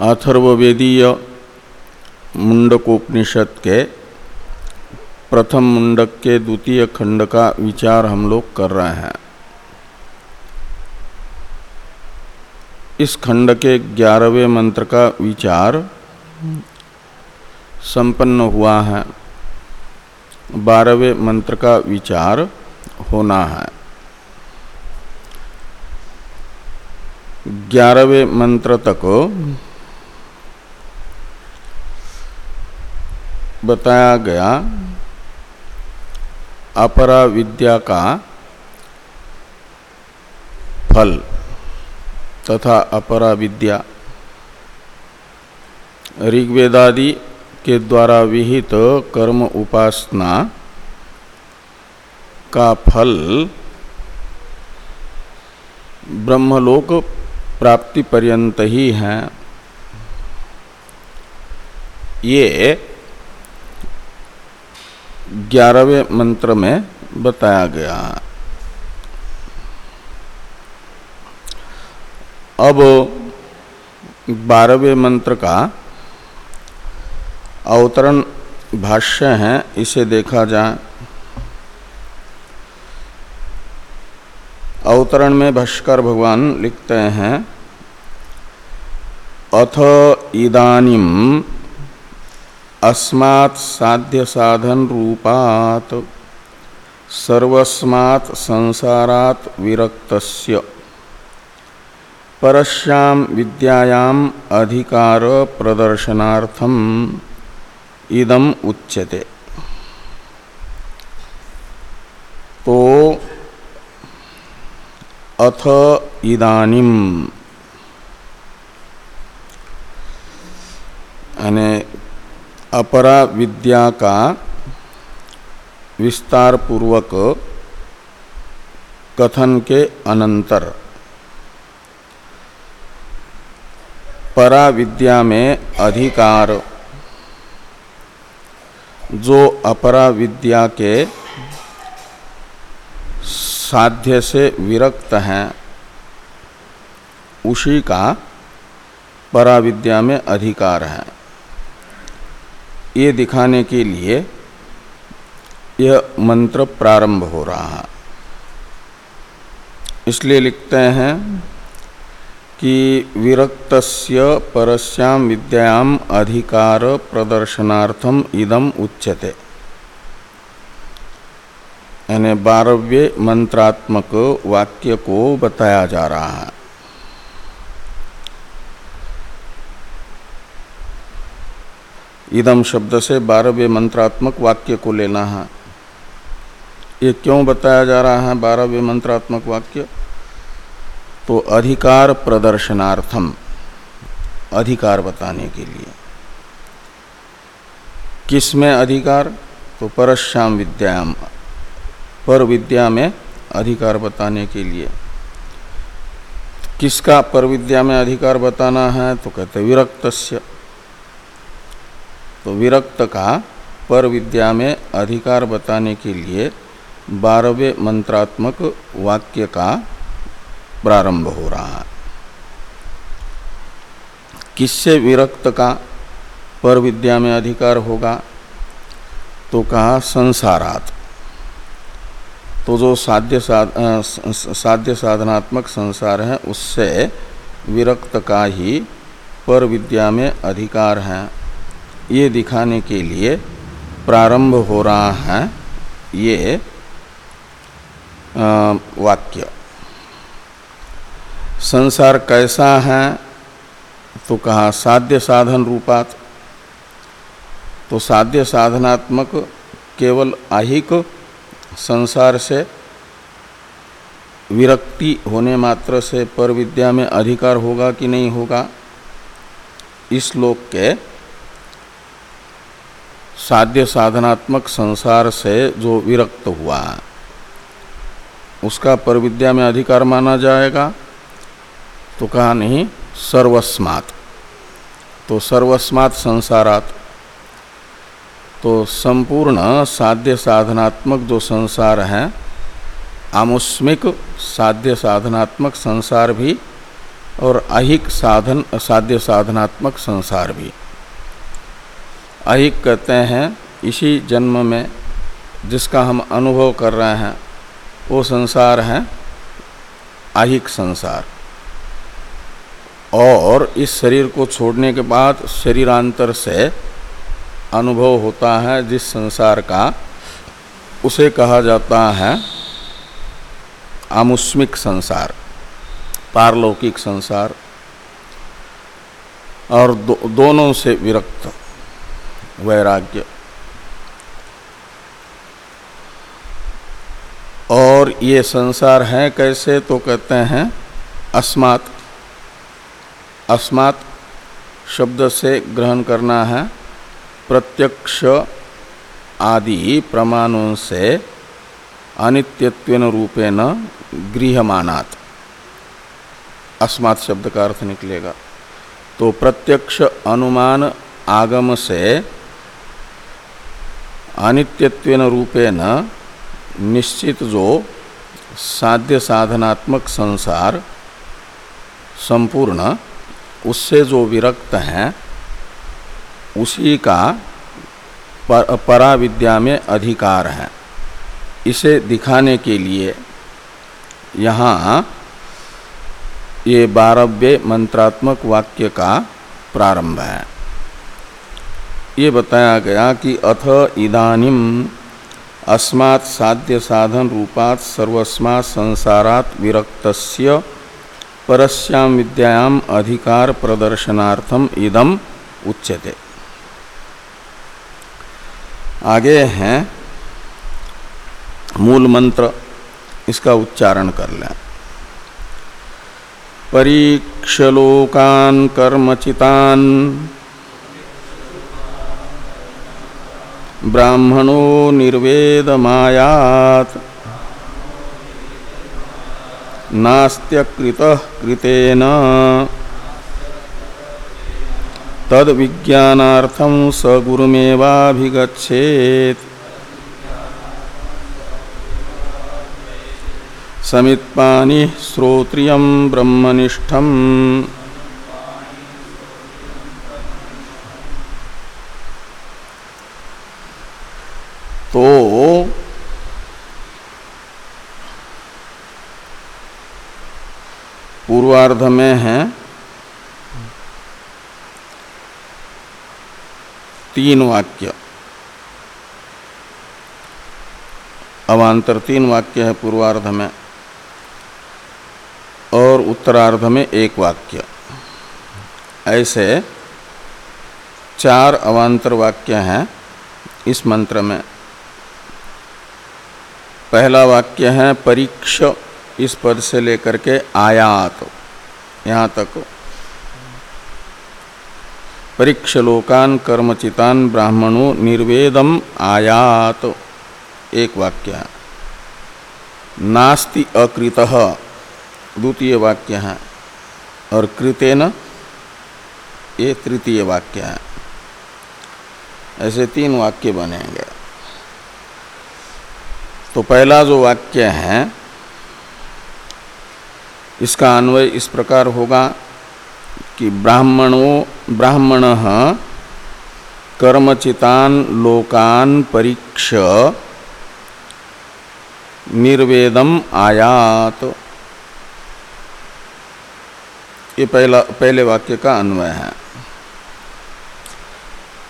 अथर्ववेदीय मुंडकोपनिषद के प्रथम मुंडक के द्वितीय खंड का विचार हम लोग कर रहे हैं। इस खंड के ग्यारहवें मंत्र का विचार संपन्न हुआ है। बारहवें मंत्र का विचार होना है। ग्यारहवें मंत्र तक बताया गया, अपरा विद्या का फल तथा अपरा विद्या। ऋग्वेदादि के द्वारा विहित कर्म उपासना का फल ब्रह्मलोक प्राप्ति पर्यंत ही है। ये ग्यारहवें मंत्र में बताया गया अब बारहवें मंत्र का अवतरण भाष्य है, इसे देखा जाए। अवतरण में भाष्कर भगवान लिखते हैं, अथ इदानिम अस्मात् साध्य साधन रूपात सर्वस्मात् संसारात् विरक्तस्य। परश्याम विद्यायाम अधिकार प्रदर्शनार्थम इदम उच्यते। तो अथ इदानिम यानी अपरा विद्या का विस्तार पूर्वक कथन के अनंतर। परा विद्या में अधिकार। जो अपरा विद्या के साध्य से विरक्त हैं, उसी का परा विद्या में अधिकार है। ये दिखाने के लिए यह मंत्र प्रारंभ हो रहा है। इसलिए लिखते हैं कि विरक्तस्य परस्याम विद्याम अधिकार प्रदर्शनार्थम इदम उच्यते। यानी बारहवें मंत्रात्मक वाक्य को बताया जा रहा है। इदम शब्द से बारहवें मंत्रात्मक वाक्य को लेना है। ये क्यों बताया जा रहा है बारहवें मंत्रात्मक वाक्य? तो अधिकार प्रदर्शनार्थम, अधिकार बताने के लिए। किसमें अधिकार? तो परश्याम विद्याम पर विद्या में अधिकार बताने के लिए। किसका पर विद्या में अधिकार बताना है? तो कहते विरक्तस्य। तो विरक्त का पर विद्या में अधिकार बताने के लिए बारहवें मंत्रात्मक वाक्य का प्रारंभ हो रहा है। किससे विरक्त का पर विद्या में अधिकार होगा? तो कहा संसारात। तो जो साध्य साध, साध्य साधनात्मक संसार है उससे विरक्त का ही पर विद्या में अधिकार है। ये दिखाने के लिए प्रारंभ हो रहा है ये वाक्य। संसार कैसा है? तो कहा, साध्य साधन रूपात। तो साध्य साधनात्मक केवल आहिक संसार से विरक्ति होने मात्र से पर विद्या में अधिकार होगा कि नहीं होगा? इस लोक के साध्य साधनात्मक संसार से जो विरक्त हुआ, उसका पर विद्या में अधिकार माना जाएगा। तो कहा नहीं, सर्वस्मात। तो सर्वस्मात संसारात। तो संपूर्ण साध्य साधनात्मक जो संसार है आमुस्मिक साध्य साधनात्मक संसार भी और अहिक साधन, साध्य साधनात्मक संसार भी। अहिक कहते हैं इसी जन्म में जिसका हम अनुभव कर रहे हैं वो संसार है अहिक संसार। और इस शरीर को छोड़ने के बाद शरीरांतर से अनुभव होता है जिस संसार का उसे कहा जाता है आमुष्मिक संसार पारलौकिक संसार। और दो, दोनों से विरक्त। वैराग्य और ये संसार हैं कैसे तो कहते हैं अस्मात्। अस्मात् शब्द से ग्रहण करना है। प्रत्यक्ष आदि प्रमाणों से अनित्यत्वेन रूपेण गृहमानात अस्मात् शब्द का अर्थ निकलेगा। तो प्रत्यक्ष अनुमान आगम से अनित्यत्वेन रूपेण निश्चित जो साध्य साधनात्मक संसार संपूर्ण उससे जो विरक्त हैं उसी का पर, परा विद्या में अधिकार है। इसे दिखाने के लिए यहाँ ये बारव्य मंत्रात्मक वाक्य का प्रारंभ है। ये बताया गया कि अथ इदानिम अस्मात् साध्य साधन रूपात सर्वस्मा संसारात विरक्तस्य परस्याम विद्यायाम अधिकार प्रदर्शनार्थम इदम उच्यते। आगे हैं, मूल मंत्र, इसका उच्चारण कर लें। परीक्षलोकान कर्मचितान ब्राह्मणो निर्वेदमायात। नास्त्यकृत तद विज्ञानार्थम स गुरुमेवाभिगछेत समित्पानि श्रोत्रियम ब्रह्मनिष्ठम तो पूर्वार्ध में है। तीन वाक्य। अवान्तर तीन वाक्य है पूर्वार्ध में और उत्तरार्ध में एक वाक्य। ऐसे चार अवान्तर वाक्य हैं इस मंत्र में। पहला वाक्य है, परीक्ष इस पद से लेकर के आयात। यहाँ तक। परीक्ष लोकान कर्मचितान ब्राह्मणों निर्वेदम आयात। एक वाक्य। नास्ति अकृत। द्वितीय वाक्य है। और कृतेन ये तृतीय वाक्य है। ऐसे तीन वाक्य बनेंगे। तो पहला जो वाक्य है इसका अन्वय इस प्रकार होगा कि ब्राह्मणों, ब्राह्मण कर्मचितान लोकान परीक्ष निर्वेदम आयात। ये पहला, पहले वाक्य का अन्वय है।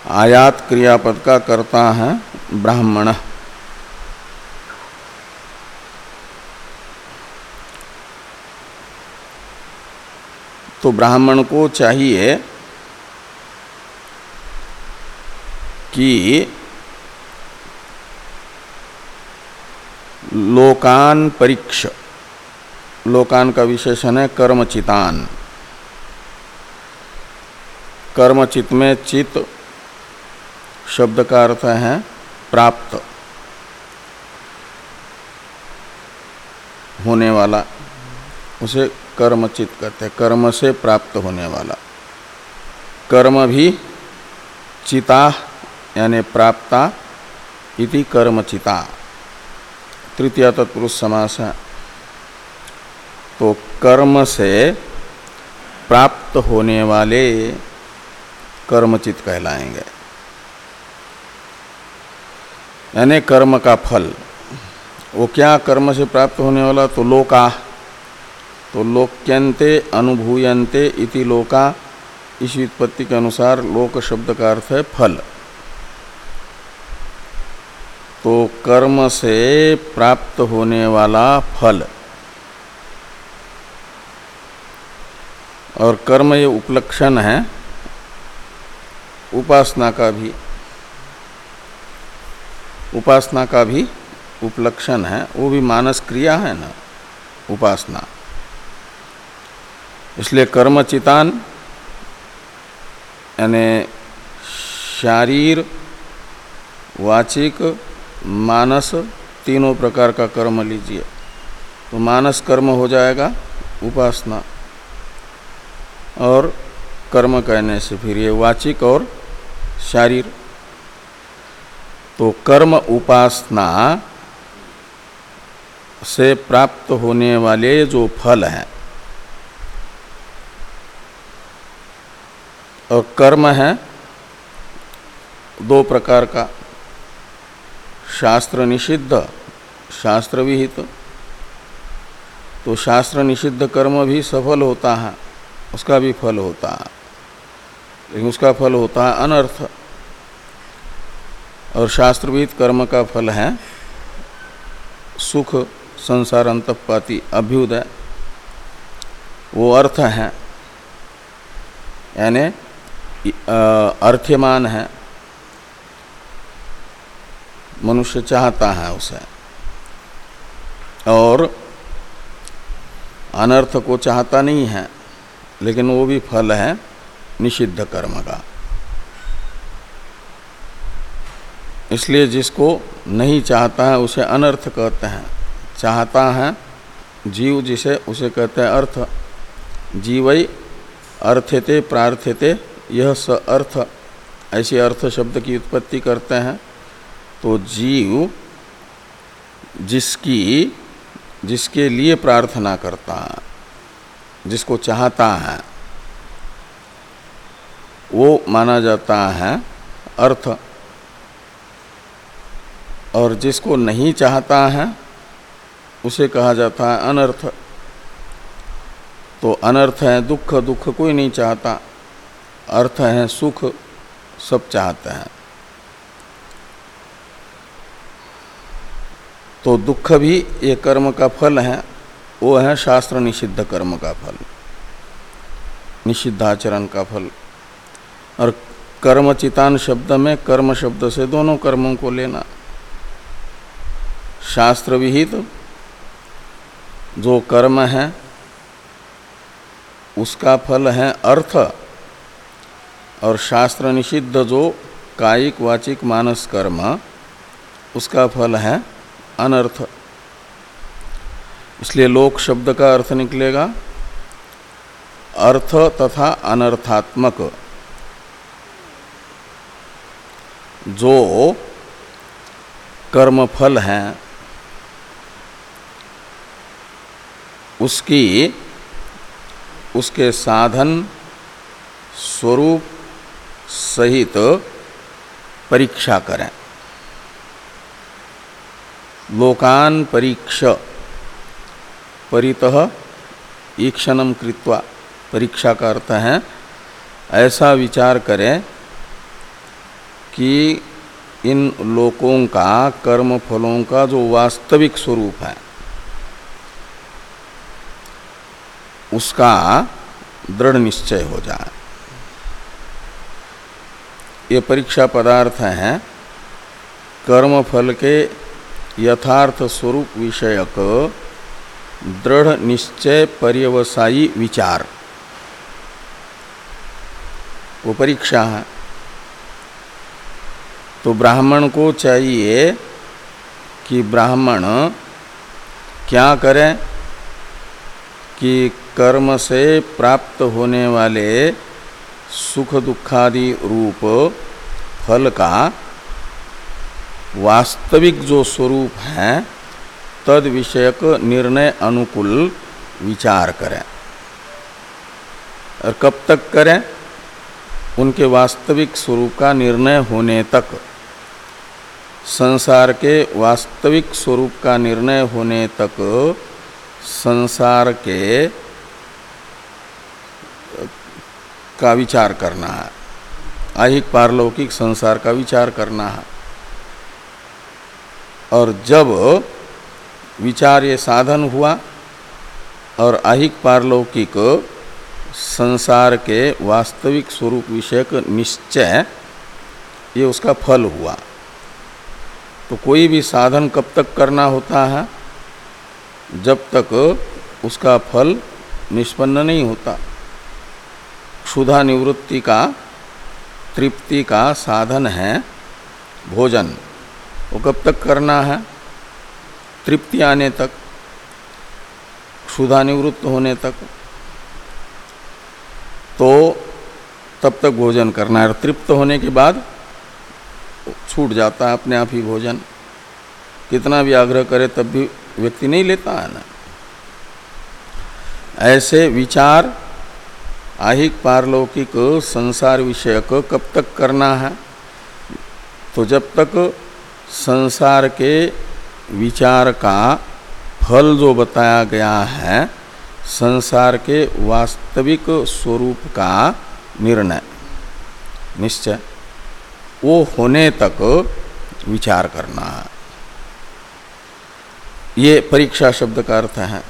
आयात क्रियापद का करता है ब्राह्मण। तो ब्राह्मण को चाहिए कि लोकान परीक्ष, लोकान का विशेषण है कर्मचितान। कर्मचित में चित शब्द का अर्थ है प्राप्त होने वाला। उसे कर्मचित कहते हैं। कर्म से प्राप्त होने वाला। कर्म भी चिता, यानी प्राप्ता इति कर्मचिता तृतीय तत्पुरुष समास है। तो कर्म से प्राप्त होने वाले कर्मचित कहलाएँगे। यानी कर्म का फल। वो क्या कर्म से प्राप्त होने वाला? तो लोका। तो लोक्यंते अनुभूयन्ते इति लोका, इस व्युत्पत्ति के अनुसार लोक शब्द का अर्थ है फल। तो कर्म से प्राप्त होने वाला फल। और कर्म ये उपलक्षण है, उपासना का भी, उपासना का भी उपलक्षण है, वो भी मानस क्रिया है ना, उपासना। इसलिए कर्म चितान, यानी शारीर, वाचिक, मानस, तीनों प्रकार का कर्म लीजिए। तो मानस कर्म हो जाएगा, उपासना। और कर्म कहने से फिर ये वाचिक और शारीर। तो कर्म उपासना से प्राप्त होने वाले जो फल हैं और कर्म है, दो प्रकार का। शास्त्र निषिद्ध, शास्त्र विहित। तो शास्त्र निषिद्ध कर्म भी सफल होता है, उसका भी फल होता है। लेकिन उसका फल होता है अनर्थ। और शास्त्रविद कर्म का फल है सुख, संसार अंतपाती अभ्युदय। वो अर्थ है। यानी अर्थ्यमान है। मनुष्य चाहता है उसे। और अनर्थ को चाहता नहीं है, लेकिन वो भी फल है निषिद्ध कर्म का। इसलिए जिसको नहीं चाहता है, उसे अनर्थ कहते हैं। चाहता है जीव जिसे, उसे कहते हैं अर्थ। जीवई अर्थ्यते प्रार्थ्यते यह स अर्थ, ऐसे अर्थ शब्द की उत्पत्ति करते हैं तो जीव जिसकी, जिसके लिए प्रार्थना करता है, जिसको चाहता है, वो माना जाता है अर्थ। और जिसको नहीं चाहता है, उसे कहा जाता है अनर्थ। तो अनर्थ है, दुख दुख कोई नहीं चाहता। अर्थ है, सुख सब चाहते हैं। तो दुख भी ये कर्म का फल है, वो है शास्त्र निषिद्ध कर्म का फल। निषिद्धाचरण का फल। और कर्मचितान शब्द में कर्म शब्द से दोनों कर्मों को लेना। शास्त्र विहित, जो कर्म है, उसका फल है अर्थ। और शास्त्र निषिद्ध जो कायिक वाचिक मानस कर्म, उसका फल है अनर्थ। इसलिए लोक शब्द का अर्थ निकलेगा, अर्थ तथा अनर्थात्मक। जो कर्म फल हैं, उसकी, उसके साधन स्वरूप सहित तो परीक्षा करें। लोकान परीक्ष परितः ईक्षणम कृत्वा परीक्षा का अर्थ है। ऐसा विचार करें कि इन लोकों का कर्म फलों का जो वास्तविक स्वरूप है, उसका दृढ़ निश्चय हो जाए। ये परीक्षा पदार्थ हैं कर्म फल के यथार्थ स्वरूप विषयक दृढ़ निश्चय पर्यवसायी विचार। वो परीक्षा है। तो ब्राह्मण को चाहिए कि ब्राह्मण क्या करें कि कर्म से प्राप्त होने वाले सुख दुखादि रूप, फल का वास्तविक जो स्वरूप है, तद विषयक निर्णय अनुकूल विचार करें। और कब तक करें? उनके वास्तविक स्वरूप का निर्णय होने तक। संसार के वास्तविक स्वरूप का निर्णय होने तक, संसार के का विचार करना है। आहिक पारलौकिक संसार का विचार करना है। और जब विचार ये साधन हुआ और आहिक पारलौकिक संसार के वास्तविक स्वरूप विषयक निश्चय ये उसका फल हुआ तो कोई भी साधन कब तक करना होता है? जब तक उसका फल निष्पन्न नहीं होता। क्षुधा निवृत्ति का, तृप्ति का साधन है भोजन। वो कब तक करना है? तृप्ति आने तक क्षुधा निवृत्त होने तक। तो तब तक भोजन करना है। तृप्त होने के बाद छूट जाता है अपने आप ही भोजन। कितना भी आग्रह करे तब भी व्यक्ति नहीं लेता है ना। ऐसे विचार आहिक पारलौकिक संसार विषयक कब तक करना है? तो जब तक संसार के विचार का फल जो बताया गया है, संसार के वास्तविक स्वरूप का निर्णय, निश्चय, वो होने तक विचार करना है। ये परीक्षा शब्द का अर्थ है।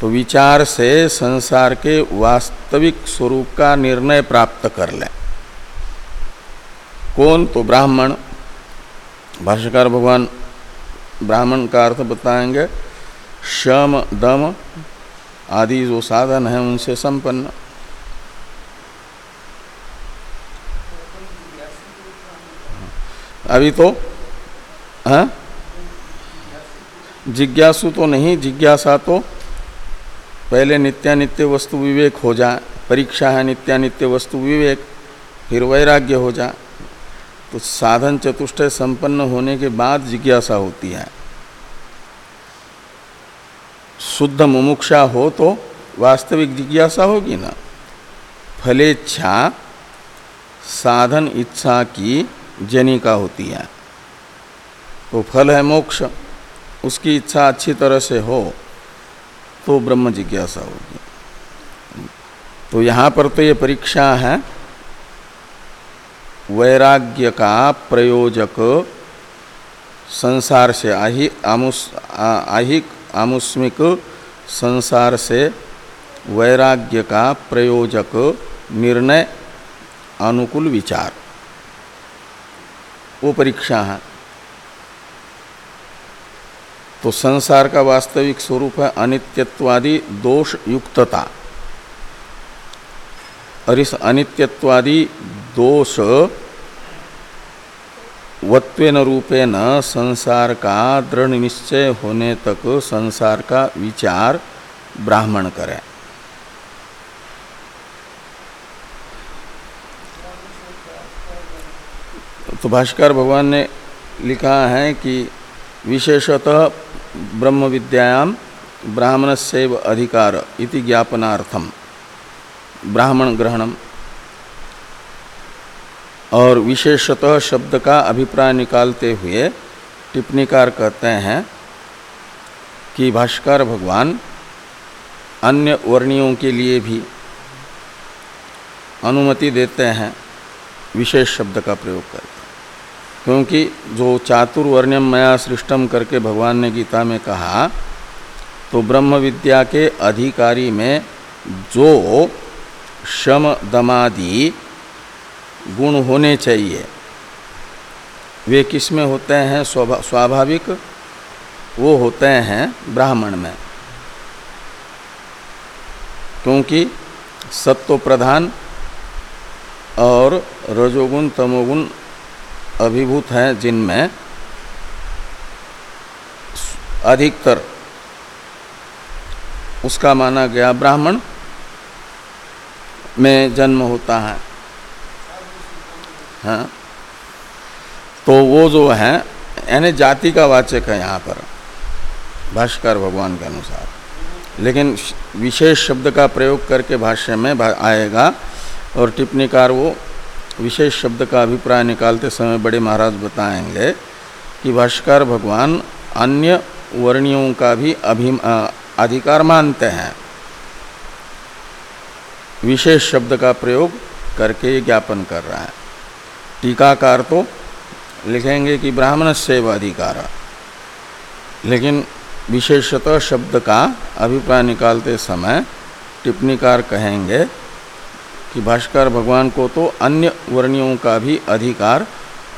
तो विचार से संसार के वास्तविक स्वरूप का निर्णय प्राप्त कर लें। कौन? तो ब्राह्मण। भाष्यकार भगवान ब्राह्मण का अर्थ बताएँगे। शम दम आदि जो साधन है उनसे संपन्न। अभी तो हाँ? जिज्ञासु तो नहीं, जिज्ञासा तो पहले नित्यानित्य वस्तु विवेक हो जाए परीक्षा है नित्यानित्य वस्तु विवेक, फिर वैराग्य हो जाए तो साधन चतुष्टय संपन्न होने के बाद जिज्ञासा होती है। शुद्ध मुमुक्षा हो तो वास्तविक जिज्ञासा होगी ना। फलेच्छा साधन इच्छा की जनिका होती है। तो फल है मोक्ष, उसकी इच्छा अच्छी तरह से हो। तो ब्रह्म जिज्ञासा होगी। तो यहाँ पर तो ये परीक्षा है, वैराग्य का प्रयोजक संसार से आहि, आमुस आहिक आमुस्मिक संसार से वैराग्य का प्रयोजक निर्णय, अनुकूल विचार। वो परीक्षा है। तो संसार का वास्तविक स्वरूप है अनित्यत्वादि दोष युक्तता। और इस अनित्यत्वादि दोष वत्वेन रूपेण संसार का दृढ़ निश्चय होने तक संसार का विचार ब्राह्मण करें। तो भाष्कर भगवान ने लिखा है कि विशेषतः ब्रह्म विद्यायाम ब्राह्मण से अधिकार इति ज्ञापनार्थम ब्राह्मण ग्रहणम। और विशेषतः शब्द का अभिप्राय निकालते हुए टिप्पणीकार कहते हैं कि भाष्कर भगवान अन्य वर्णियों के लिए भी अनुमति देते हैं विशेष शब्द का प्रयोग करके। क्योंकि जो चातुर्वर्ण्यम मया सृष्टम करके भगवान ने गीता में कहा तो ब्रह्म विद्या के अधिकारी में जो शम दमादि गुण होने चाहिए, वे किसमें होते हैं? स्वाभाविक वो होते हैं ब्राह्मण में। क्योंकि सत्व प्रधान और रजोगुण, तमोगुण अभिभूत हैं जिनमें अधिकतर उसका माना गया ब्राह्मण में जन्म होता है। हाँ। तो वो जो है, यानी जाति का वाचक है यहाँ पर, भाष्कर भगवान के अनुसार। लेकिन विशेष शब्द का प्रयोग करके भाष्य में आएगा और टिप्पणीकार वो विशेष शब्द का अभिप्राय निकालते समय बड़े महाराज बताएँगे कि भाष्कर भगवान अन्य वर्णियों का भी अभिम अधिकार मानते हैं। विशेष शब्द का प्रयोग करके ज्ञापन कर रहा है। टीकाकार तो लिखेंगे कि ब्राह्मण से अधिकार। लेकिन विशेषतः शब्द का अभिप्राय निकालते समय टिप्पणीकार कहेंगे कि भाष्कर भगवान को तो अन्य वर्णियों का भी अधिकार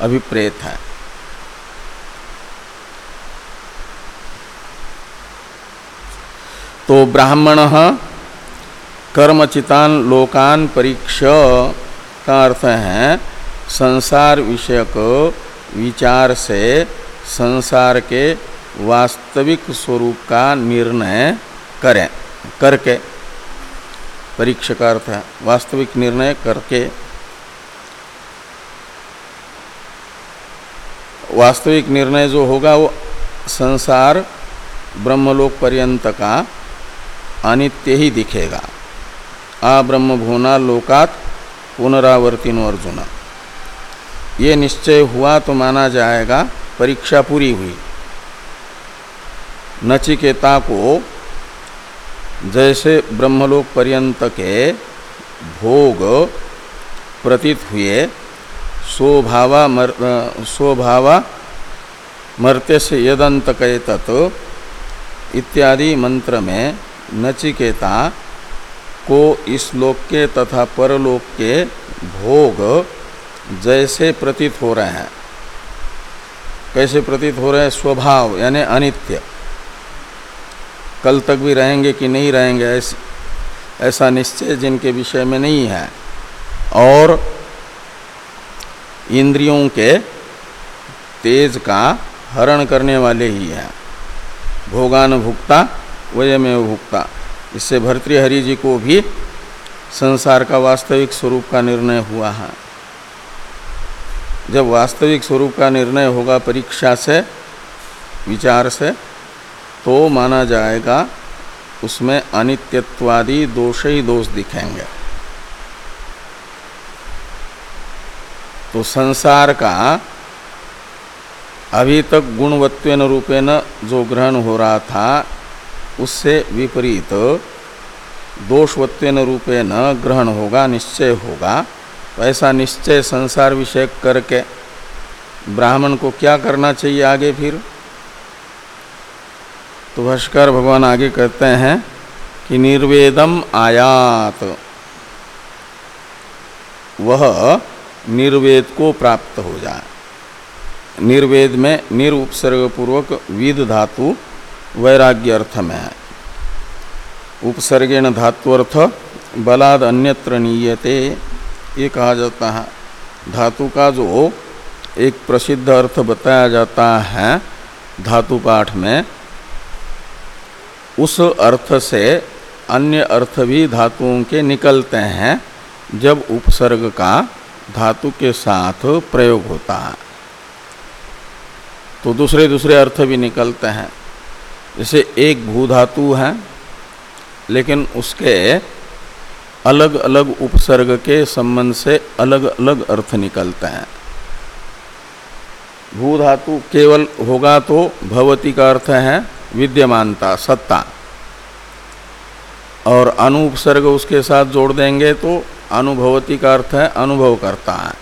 अभिप्रेत है। तो ब्राह्मण कर्मचितान लोकान परीक्ष का अर्थ है, संसार विषयक विचार से संसार के वास्तविक स्वरूप का निर्णय करें, करके। परीक्षा का अर्थ है वास्तविक निर्णय करके वास्तविक निर्णय जो होगा वो संसार ब्रह्मलोक पर्यंत का अनित्य ही दिखेगा। आ ब्रह्म भुवना लोकात पुनरावर्तिनो अर्जुन। ये निश्चय हुआ तो माना जाएगा, परीक्षा पूरी हुई। नचिकेता को जैसे ब्रह्मलोक पर्यंत के भोग प्रतीत हुए, स्वभावा मर स्वभावा मर्त्य से यदंत तत् इत्यादि मंत्र में नचिकेता को इस लोक के तथा परलोक के भोग जैसे प्रतीत हो रहे हैं। कैसे प्रतीत हो रहे हैं? स्वभाव, यानी अनित्य। कल तक भी रहेंगे कि नहीं रहेंगे ऐस, ऐसा निश्चय जिनके विषय में नहीं है। और इंद्रियों के तेज का हरण करने वाले ही हैं। भोगान भुक्ता वयमेव भुक्ता। इससे भर्तृहरि जी को भी संसार का वास्तविक स्वरूप का निर्णय हुआ है। जब वास्तविक स्वरूप का निर्णय होगा परीक्षा से विचार से तो माना जाएगा, उसमें अनित्यत्वादि दोष ही दोष दिखेंगे। तो संसार का अभी तक गुणवत्वेन रूपेण जो ग्रहण हो रहा था, उससे विपरीत दोषवत्वेन रूपेण ग्रहण होगा, निश्चय होगा। तो ऐसा निश्चय संसार विषय करके ब्राह्मण को क्या करना चाहिए आगे फिर? तो भाष्कर भगवान आगे कहते हैं कि निर्वेदम आयात। वह निर्वेद को प्राप्त हो जाए। निर्वेद में निरुपसर्ग पूर्वक विद धातु वैराग्य अर्थ में है। उपसर्गेण धातुअर्थ बलाद अन्यत्र नीयते। ये कहा जाता है। धातु का जो एक प्रसिद्ध अर्थ बताया जाता है धातु पाठ में उस अर्थ से अन्य अर्थ भी धातुओं के निकलते हैं, जब उपसर्ग का धातु के साथ प्रयोग होता है। तो दूसरे दूसरे अर्थ भी निकलते हैं। जैसे एक भू धातु है, लेकिन उसके अलग अलग उपसर्ग के संबंध से अलग अलग अर्थ निकलते हैं। भू धातु केवल होगा तो भवती का अर्थ है विद्यमानता, सत्ता। और अनुपसर्ग उसके साथ जोड़ देंगे तो अनुभवती का अर्थ है अनुभव करता है।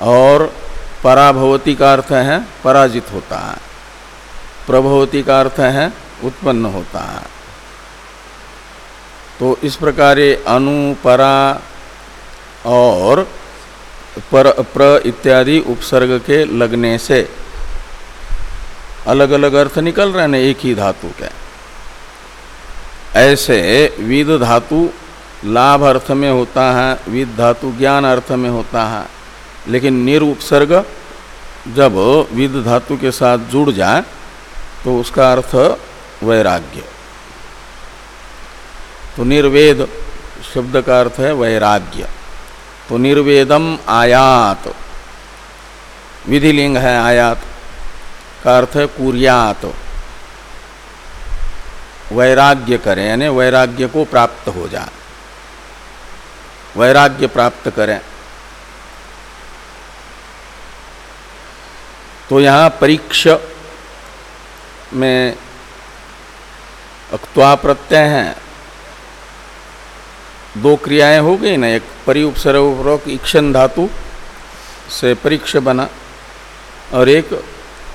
और पराभवती का अर्थ है पराजित होता है। प्रभवती का अर्थ है उत्पन्न होता है। तो इस प्रकार ये अनुपरा और पर, प्र इत्यादि उपसर्ग के लगने से अलग अलग अर्थ निकल रहे हैं एक ही धातु के। ऐसे विद धातु लाभ अर्थ में होता है, विद धातु ज्ञान अर्थ में होता है, लेकिन निरुपसर्ग जब विद धातु के साथ जुड़ जाए तो उसका अर्थ वैराग्य। तो निर्वेद शब्द का अर्थ है वैराग्य। तो निर्वेदम आयात। विधिलिंग है आयात। का अर्थ है कुरियात। वैराग्य करें, यानी वैराग्य को प्राप्त हो जाए। वैराग्य प्राप्त करें। तो यहाँ परीक्ष में अक्वा प्रत्यय हैं। दो क्रियाएँ हो गई ना, एक परिउपसर्वपूर्वक ईक्षण धातु से परीक्ष बना, और एक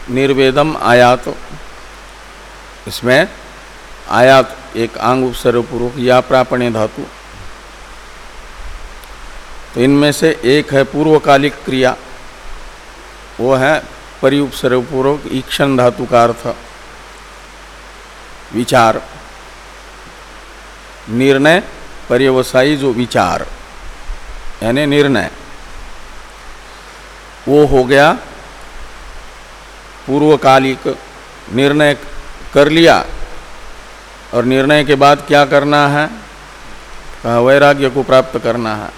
निर्वेदम आयात। इसमें आयात एक आंग उपसर्वपूर्वक या प्रापण्य धातु। तो इनमें से एक है पूर्वकालिक क्रिया, वो है परिउपसर्वपूर्वक ईक्षण धातु का अर्थ। विचार। निर्णय, पर्यवसायी जो विचार, यानी निर्णय। वो हो गया पूर्वकालिक निर्णय कर लिया और निर्णय के बाद क्या करना है? कहा, वैराग्य को प्राप्त करना है।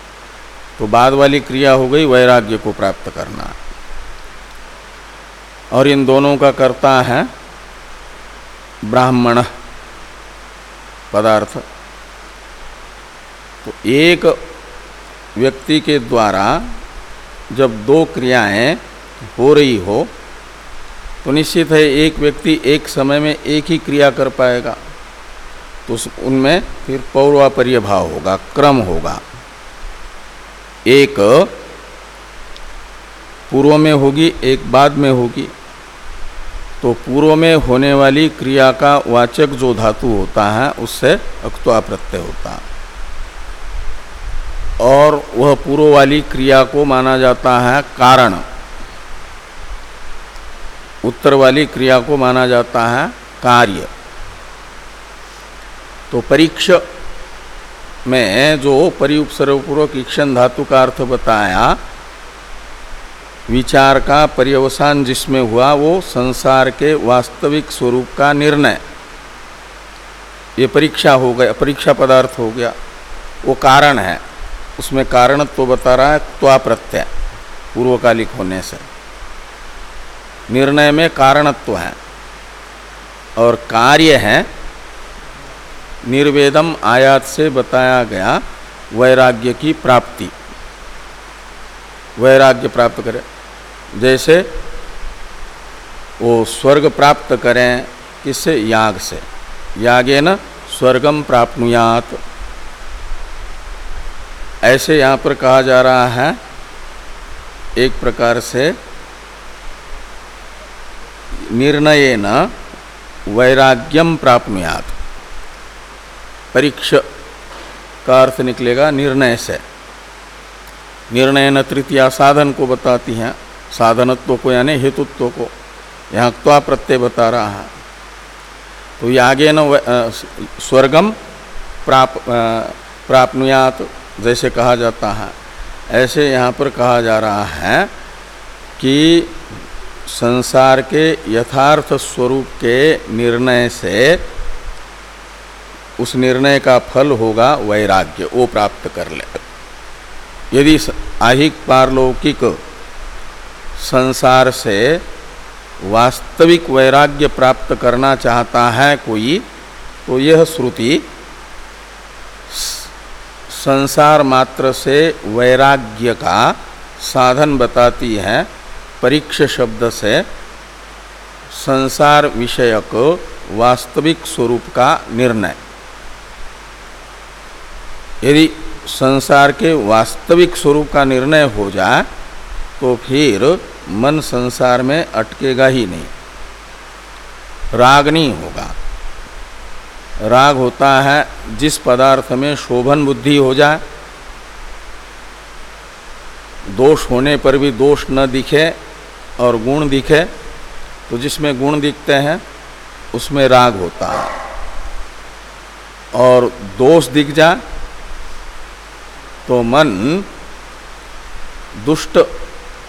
तो बाद वाली क्रिया हो गई, वैराग्य को प्राप्त करना। और इन दोनों का करता है ब्राह्मण पदार्थ। तो एक व्यक्ति के द्वारा जब दो क्रियाएँ हो रही हो तो निश्चित है एक व्यक्ति एक समय में एक ही क्रिया कर पाएगा। तो उनमें फिर पौर्वापर्य भाव होगा, क्रम होगा। एक पूर्व में होगी, एक बाद में होगी। तो पूर्व में होने वाली क्रिया का वाचक जो धातु होता है, उससे अक्वा प्रत्यय होता है। और वह पूर्व वाली क्रिया को माना जाता है कारण। उत्तर वाली क्रिया को माना जाता है कार्य। तो परीक्ष में जो परिउपसर्वपूर्वक ईक्षण धातु का अर्थ बताया, विचार का पर्यवसान जिसमें हुआ, वो संसार के वास्तविक स्वरूप का निर्णय। ये परीक्षा हो गया, परीक्षा पदार्थ हो गया। वो कारण है। उसमें कारण तो बता रहा है त्वा प्रत्यय पूर्वकालिक होने से। निर्णय में कारणत्व है। और कार्य है। निर्वेदम आयात से बताया गया वैराग्य की प्राप्ति। वैराग्य प्राप्त करें। जैसे वो स्वर्ग प्राप्त करें किससे? याग से। यागे न स्वर्गम प्राप्नुयात। ऐसे यहाँ पर कहा जा रहा है, एक प्रकार से निर्णय न वैराग्यम प्राप्नुयात। परीक्ष का अर्थ निकलेगा निर्णय से। निर्णय न तृतीया साधन को बताती हैं। साधनत्व को यानी हेतुत्व को। यहाँ क्वा प्रत्यय बता रहा है। तो ये आगे न स्वर्गम प्राप प्राप्नुयात, जैसे कहा जाता है। ऐसे यहाँ पर कहा जा रहा है कि संसार के यथार्थ स्वरूप के निर्णय से उस निर्णय का फल होगा वैराग्य, वो प्राप्त कर ले। यदि आहिक पारलौकिक संसार से वास्तविक वैराग्य प्राप्त करना चाहता है कोई तो यह श्रुति संसार मात्र से वैराग्य का साधन बताती है। परीक्ष शब्द से संसार विषयक वास्तविक स्वरूप का निर्णय। यदि संसार के वास्तविक स्वरूप का निर्णय हो जाए तो फिर मन संसार में अटकेगा ही नहीं। राग नहीं होगा। राग होता है जिस पदार्थ में शोभन बुद्धि हो जाए दोष होने पर भी दोष न दिखे और गुण दिखे तो जिसमें गुण दिखते हैं, उसमें राग होता है। और दोष दिख जाए तो मन दुष्ट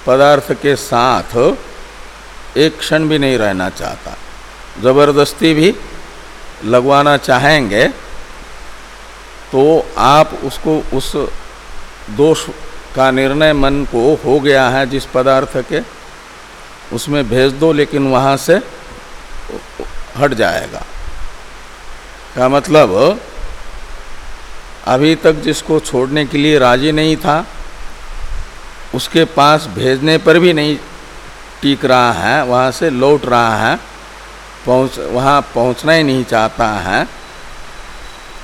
पदार्थ के साथ एक क्षण भी नहीं रहना चाहता। ज़बरदस्ती भी लगवाना चाहेंगे तो आप उसको उस दोष का निर्णय मन को हो गया है, जिस पदार्थ के उसमें भेज दो, लेकिन वहाँ से हट जाएगा। का मतलब? अभी तक जिसको छोड़ने के लिए राज़ी नहीं था, उसके पास भेजने पर भी नहीं टिक रहा है, वहाँ से लौट रहा है, पहुँच, वहाँ पहुँचना ही नहीं चाहता है।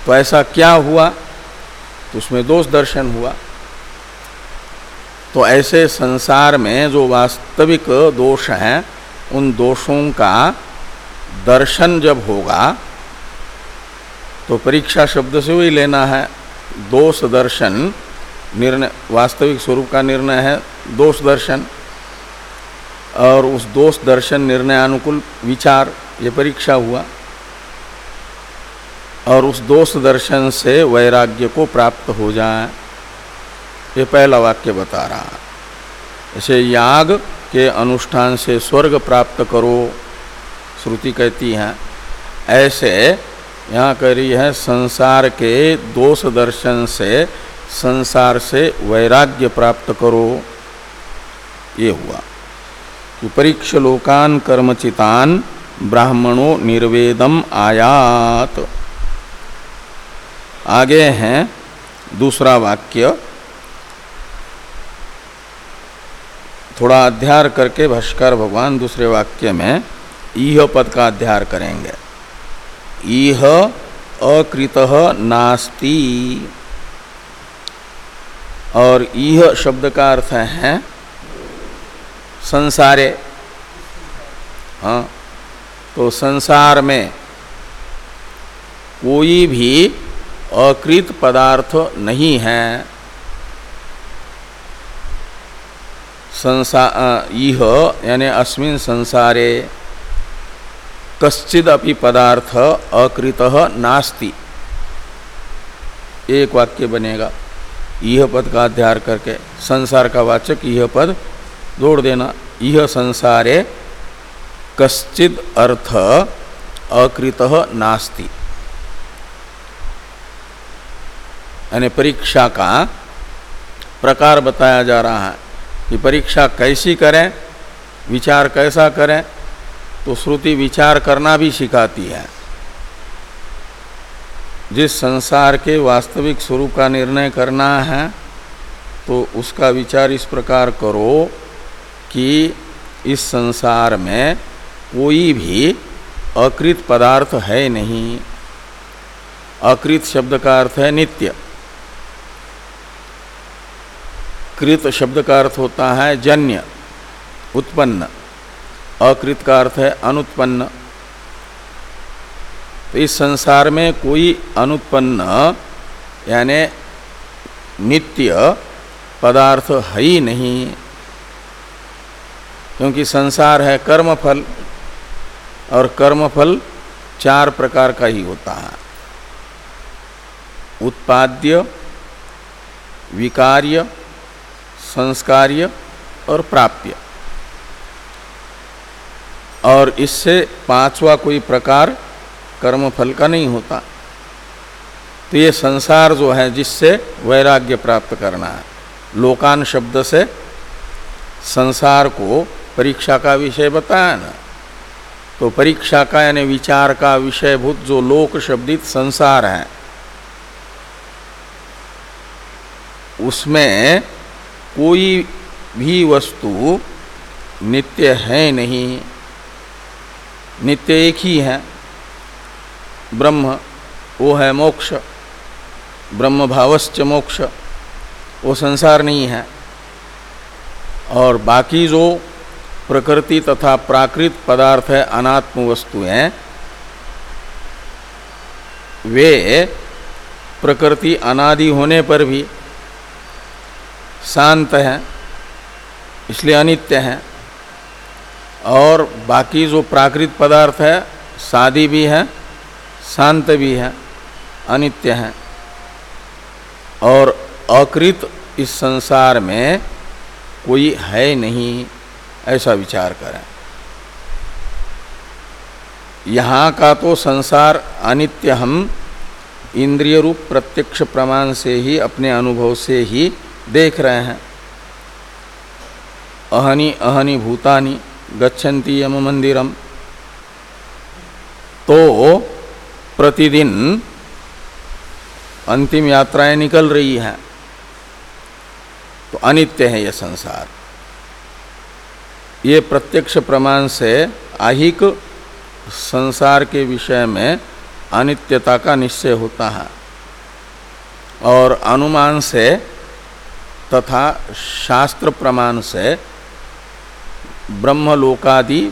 तो ऐसा क्या हुआ? तो उसमें दोष दर्शन हुआ। तो ऐसे संसार में जो वास्तविक दोष हैं, उन दोषों का दर्शन जब होगा तो परीक्षा शब्द से वही लेना है। दोष दर्शन, निर्णय, वास्तविक स्वरूप का निर्णय है, दोष दर्शन। और उस दोष दर्शन निर्णय अनुकूल विचार, ये परीक्षा हुआ। और उस दोष दर्शन से वैराग्य को प्राप्त हो जाए। ये पहला वाक्य बता रहा है। ऐसे याग के अनुष्ठान से स्वर्ग प्राप्त करो, श्रुति कहती है। ऐसे यहाँ कह रही है संसार के दोष दर्शन से संसार से वैराग्य प्राप्त करो। ये हुआ कि परीक्ष लोकान कर्मचितान ब्राह्मणों निर्वेदम आयात। आगे हैं दूसरा वाक्य थोड़ा अध्यार करके भाष्कर भगवान दूसरे वाक्य में ईह पद का अध्यार करेंगे। ईह अकृत नास्ति। और ईह शब्द का अर्थ है संसारे। हाँ तो संसार में कोई भी अकृत पदार्थ नहीं है। संसार यह यानी अस्मिन संसारे कश्चिद पदार्थ अकृत नास्ति। एक वाक्य बनेगा यह पद का अध्यार करके, संसार का वाचक यह पद जोड़ देना यह संसारे कश्चिद अर्थ अकृत नास्ति। यानी परीक्षा का प्रकार बताया जा रहा है। कि परीक्षा कैसी करें, विचार कैसा करें तो श्रुति विचार करना भी सिखाती है। जिस संसार के वास्तविक स्वरूप का निर्णय करना है तो उसका विचार इस प्रकार करो कि इस संसार में कोई भी अकृत पदार्थ है नहीं। अकृत शब्द का अर्थ है नित्य। कृत शब्द का अर्थ होता है जन्य, उत्पन्न। अकृत का अर्थ है अनुत्पन्न। तो इस संसार में कोई अनुत्पन्न, यानी नित्य पदार्थ है ही नहीं, क्योंकि संसार है कर्मफल, और कर्मफल चार प्रकार का ही होता है। उत्पाद्य, विकार्य संस्कार्य और प्राप्य। और इससे पांचवा कोई प्रकार कर्मफल का नहीं होता। तो ये संसार जो है, जिससे वैराग्य प्राप्त करना है, लोकान शब्द से संसार को परीक्षा का विषय बताया ना। तो परीक्षा का यानी विचार का विषयभूत जो लोक शब्दित संसार है, उसमें कोई भी वस्तु नित्य है नहीं, नित्य एक ही है। ब्रह्म, वो है मोक्ष। ब्रह्म भावश्च मोक्ष, वो संसार नहीं है। और बाकी जो प्रकृति तथा प्राकृत पदार्थ है, अनात्म वस्तुएँ, वे प्रकृति अनादि होने पर भी शांत हैं, इसलिए अनित्य हैं। और बाकी जो प्राकृत पदार्थ है शादी भी है, शांत भी है, अनित्य हैं। और अकृत इस संसार में कोई है नहीं, ऐसा विचार करें। यहाँ का तो संसार अनित्य हम इंद्रिय रूप प्रत्यक्ष प्रमाण से ही, अपने अनुभव से ही देख रहे हैं। अहनी अहनी भूतानी गच्छन्ति यम मंदिरम तो प्रतिदिन अंतिम यात्राएँ निकल रही हैं। तो अनित्य है यह संसार। ये प्रत्यक्ष प्रमाण से आहिक संसार के विषय में अनित्यता का निश्चय होता है। और अनुमान से तथा शास्त्र प्रमाण से ब्रह्मलोकादि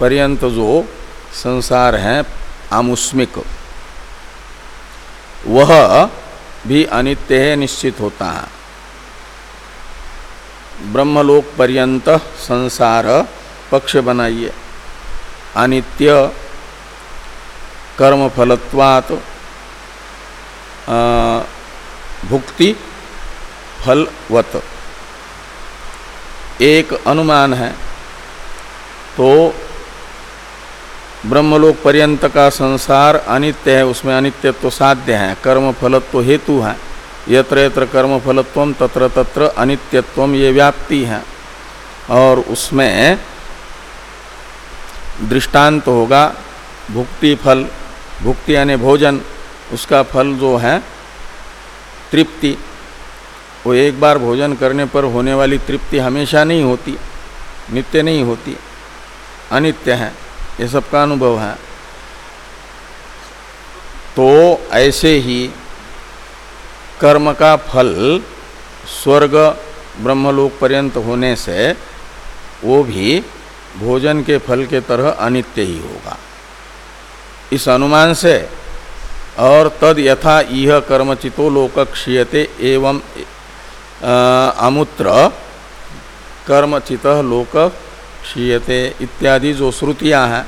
पर्यंत जो संसार है, आमुष्मिक, वह भी अनित्य है, निश्चित होता है। ब्रह्मलोक पर्यंत संसार पक्ष बनाइए। अनित्य कर्मफलत्वात् भुक्ति फलवत। एक अनुमान है तो ब्रह्मलोक पर्यंत का संसार अनित्य है, उसमें अनित्यत्व तो साध्य है, कर्म फलत्व तो हेतु है। यत्र यत्र कर्म फलत्व, तत्र तत्र अनित्यत्व ये व्याप्ति है, और उसमें दृष्टांत होगा, भुक्ति फल, भुक्ति यानी भोजन, उसका फल जो है, तृप्ति। वो एक बार भोजन करने पर होने वाली तृप्ति हमेशा नहीं होती, नित्य नहीं होती, अनित्य है, ये सबका अनुभव है। तो ऐसे ही कर्म का फल स्वर्ग ब्रह्मलोक पर्यंत होने से वो भी भोजन के फल के तरह अनित्य ही होगा। इस अनुमान से और तद यथा यह कर्मचितो लोक क्षीयते एवं अमुत्र कर्मचित लोक क्षीयते इत्यादि जो श्रुतियाँ हैं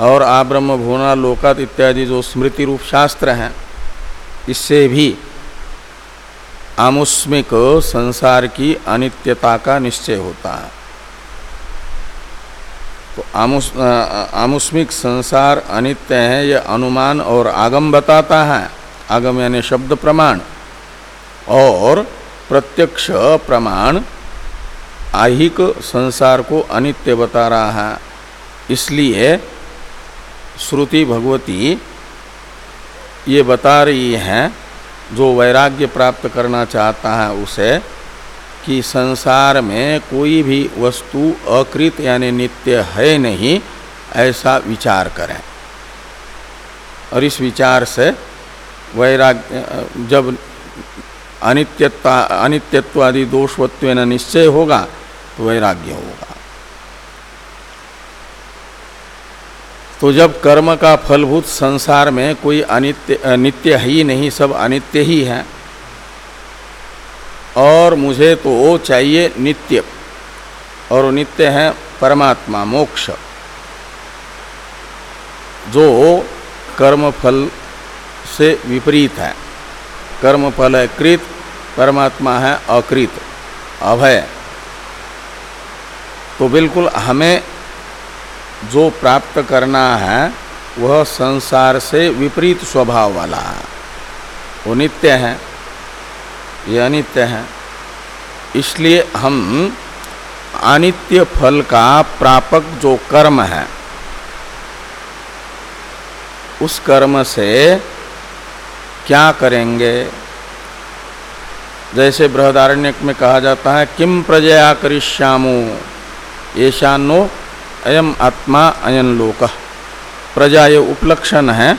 और आब्रह्म भुवना लोकात इत्यादि जो स्मृति रूप शास्त्र हैं इससे भी आमुष्मिक संसार की अनित्यता का निश्चय होता है। तो आमुस, आमुष्मिक संसार अनित्य है यह अनुमान और आगम बताता है आगम यानी शब्द प्रमाण और प्रत्यक्ष प्रमाण आहिक संसार को अनित्य बता रहा है। इसलिए श्रुति भगवती ये बता रही हैं, जो वैराग्य प्राप्त करना चाहता है उसे, कि संसार में कोई भी वस्तु अकृत यानी नित्य है नहीं, ऐसा विचार करें। और इस विचार से वैराग्य, जब अनित्यता अनित्यत्व आदि दोषवत्व निश्चय होगा तो वैराग्य होगा। तो जब कर्म का फलभूत संसार में कोई अनित्य, नित्य ही नहीं, सब अनित्य ही है, और मुझे तो वो चाहिए नित्य, और नित्य है परमात्मा, मोक्ष। जो कर्म फल से विपरीत है। कर्म फल है कृत परमात्मा है अकृत, अभय। तो बिल्कुल हमें जो प्राप्त करना है, वह संसार से विपरीत स्वभाव वाला है। वो नित्य है, ये अनित्य है। इसलिए हम अनित्य फल का प्रापक जो कर्म है, उस कर्म से क्या करेंगे? जैसे बृहदारण्य में कहा जाता है किम प्रजया करिष्यामो ऐशानो अयम आत्मा अयन लोक। प्रजा ये उपलक्षण है,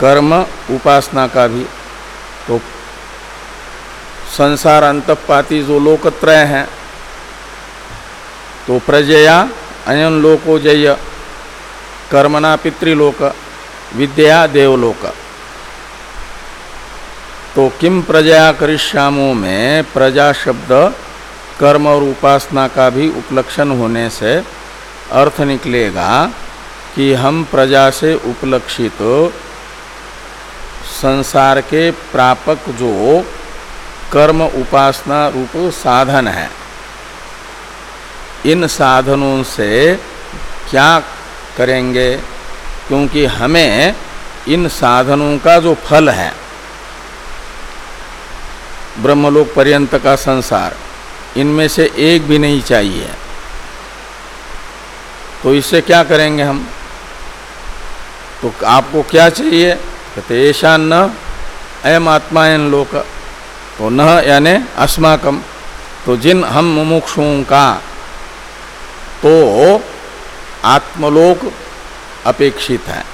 कर्म उपासना का भी। तो संसार अंतपाती जो लोकत्रय हैं तो प्रजया अयन लोको जय। कर्मणा पितृलोक, विद्या देवलोक। तो किम प्रजा करिष्यामो में प्रजा शब्द कर्म और उपासना का भी उपलक्षण होने से अर्थ निकलेगा कि हम प्रजा से उपलक्षित संसार के प्रापक जो कर्म उपासना रूप साधन है, इन साधनों से क्या करेंगे? क्योंकि हमें इन साधनों का जो फल है ब्रह्मलोक पर्यंत का संसार। इनमें से एक भी नहीं चाहिए। तो इससे क्या करेंगे हम? तो आपको क्या चाहिए? कहते ऐसा न अयम आत्मायन लोक। तो न यानि अस्माकम तो जिन हम मुमुक्षुओं का तो आत्मलोक अपेक्षित है,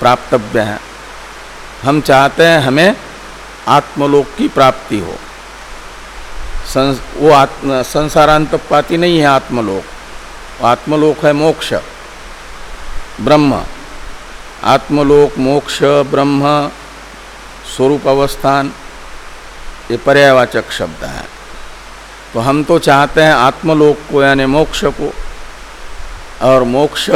प्राप्तव्य है। हम चाहते हैं हमें आत्मलोक की प्राप्ति हो। संस, वो आत्म संसारांतपाती नहीं है आत्मलोक। आत्मलोक है मोक्ष ब्रह्म। आत्मलोक मोक्ष ब्रह्म स्वरूप अवस्थान ये पर्यावाचक शब्द है। तो हम तो चाहते हैं आत्मलोक को यानी मोक्ष को और मोक्ष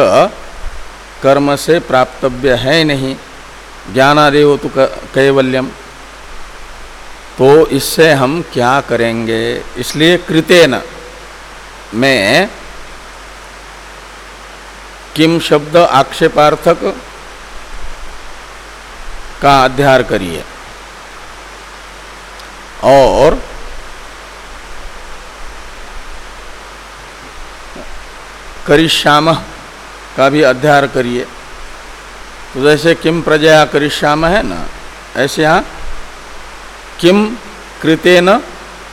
कर्म से प्राप्तव्य है नहीं। ज्ञानादेव तो कैवल्यम। तो इससे हम क्या करेंगे? इसलिए कृतेन। में किम शब्द आक्षेपार्थक का अध्यार करिए। और करिश्याम का भी अध्यय करिए। तो जैसे किम प्रजया करिश्याम है ना, ऐसे यहाँ किम कृतेन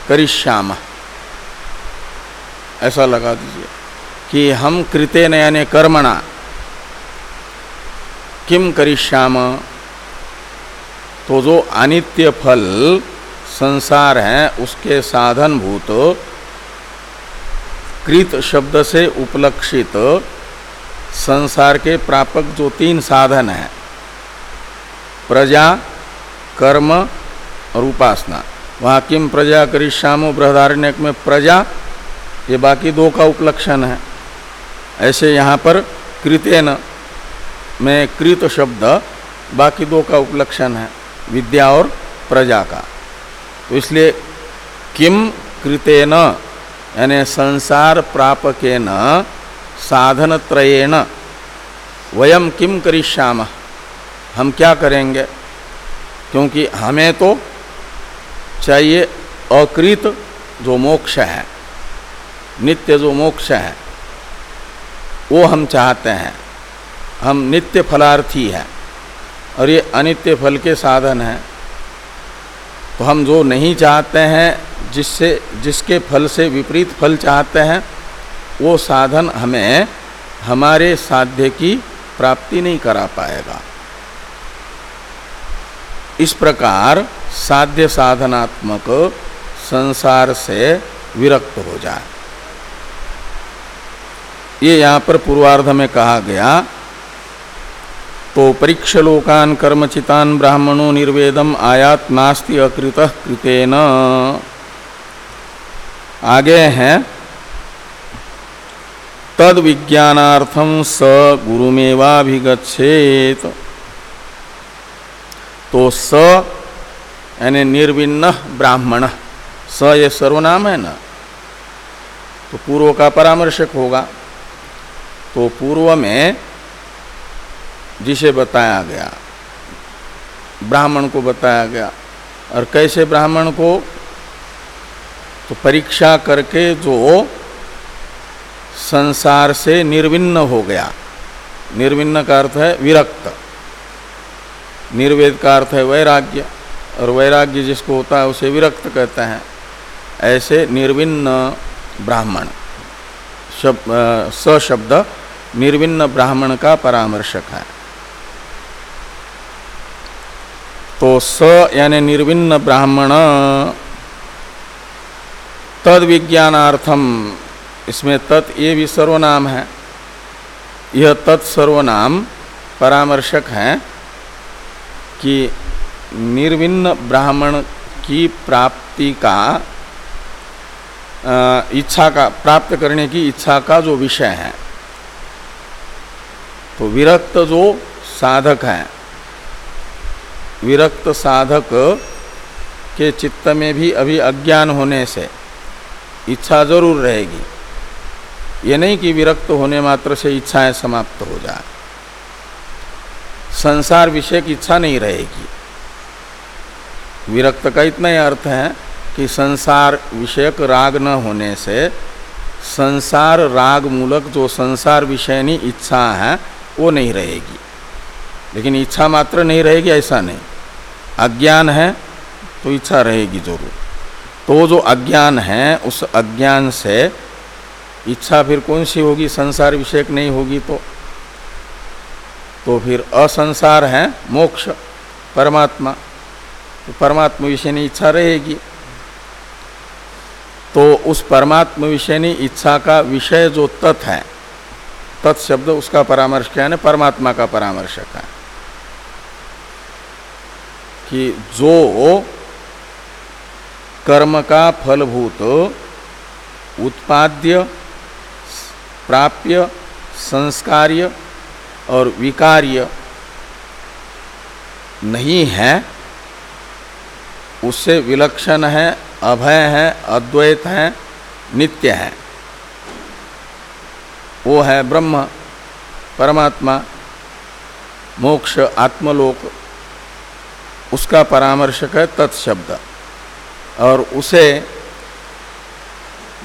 करिश्याम ऐसा लगा दीजिए कि हम कृतेन यानी कर्मणा। किम करिश्याम तो जो अनित्य फल संसार है, उसके साधन भूत कृत शब्द से उपलक्षित संसार के प्रापक जो तीन साधन हैं, प्रजा, कर्म और उपासना वहाँ किम प्रजा करिश्यामो बृहदारण्य में प्रजा, ये बाकी दो का उपलक्षण है। ऐसे यहाँ पर कृतेन में कृत शब्द, बाकी दो का उपलक्षण है, विद्या और प्रजा का। तो इसलिए किम कृतेन, यानी संसार प्रापकेन साधन त्रयेण वयम किम करिष्याम? हम क्या करेंगे? क्योंकि हमें तो चाहिए, अकृत जो मोक्ष है, नित्य जो मोक्ष है, वो हम चाहते हैं। हम नित्य फलार्थी हैं और ये अनित्य फल के साधन हैं। तो हम जो नहीं चाहते हैं, जिससे, जिसके फल से विपरीत फल चाहते हैं, वो साधन हमें हमारे साध्य की प्राप्ति नहीं करा पाएगा। इस प्रकार साध्य साधनात्मक संसार से विरक्त हो जाए। ये यहाँ पर पूर्वार्ध में कहा गया तो परीक्ष लोकान कर्मचितान ब्राह्मणों निर्वेदम आयात नास्ति अकृत कृतेन। आगे हैं तद विज्ञानार्थम स गुरुमेवाभिगछेत तो स यानी निर्विन्न ब्राह्मण। स ये सर्वनाम है ना? तो पूर्व का परामर्शक होगा। तो पूर्व में जिसे बताया गया, ब्राह्मण को बताया गया, और कैसे ब्राह्मण को? तो परीक्षा करके जो संसार से निर्विन्न हो गया। निर्विन्न का अर्थ है विरक्त। निर्वेद का अर्थ है वैराग्य, और वैराग्य जिसको होता है उसे विरक्त कहते हैं। ऐसे निर्विन्न ब्राह्मण शब्द सशब्द निर्विन्न ब्राह्मण का परामर्शक है। तो स यानी निर्विन्न ब्राह्मण तद विज्ञानार्थम इसमें तत् ये भी सर्वनाम है। यह तत्सर्वनाम परामर्शक है। कि निर्विन्न ब्राह्मण की प्राप्ति का इच्छा का, प्राप्त करने की इच्छा का जो विषय है तो विरक्त जो साधक हैं, विरक्त साधक के चित्त में भी अभी अज्ञान होने से इच्छा ज़रूर रहेगी। ये नहीं कि विरक्त होने मात्र से इच्छाएँ समाप्त हो जाए। संसार विषय की इच्छा नहीं रहेगी। विरक्त का इतना ही अर्थ है कि संसार विषयक राग न होने से संसार राग मूलक जो संसार विषयनी इच्छा है, वो नहीं रहेगी। लेकिन इच्छा मात्र नहीं रहेगी, ऐसा नहीं। अज्ञान है तो इच्छा रहेगी ज़रूर। तो जो अज्ञान है, उस अज्ञान से इच्छा फिर कौन सी होगी? संसार विषयक नहीं होगी तो तो फिर असंसार है, मोक्ष, परमात्मा। तो परमात्मा विषय इच्छा रहेगी। तो उस परमात्म विषयनी इच्छा का विषय जो तत् है तत्शब्द उसका परामर्श क्या है परमात्मा का परामर्शक है। कि जो कर्म का फलभूत उत्पाद्य, प्राप्य, संस्कार्य और विकार्य नहीं है, उससे विलक्षण है, अभय है, अद्वैत है, नित्य है। वो है ब्रह्म, परमात्मा, मोक्ष, आत्मलोक। उसका परामर्शक है तत्शब्द और उसे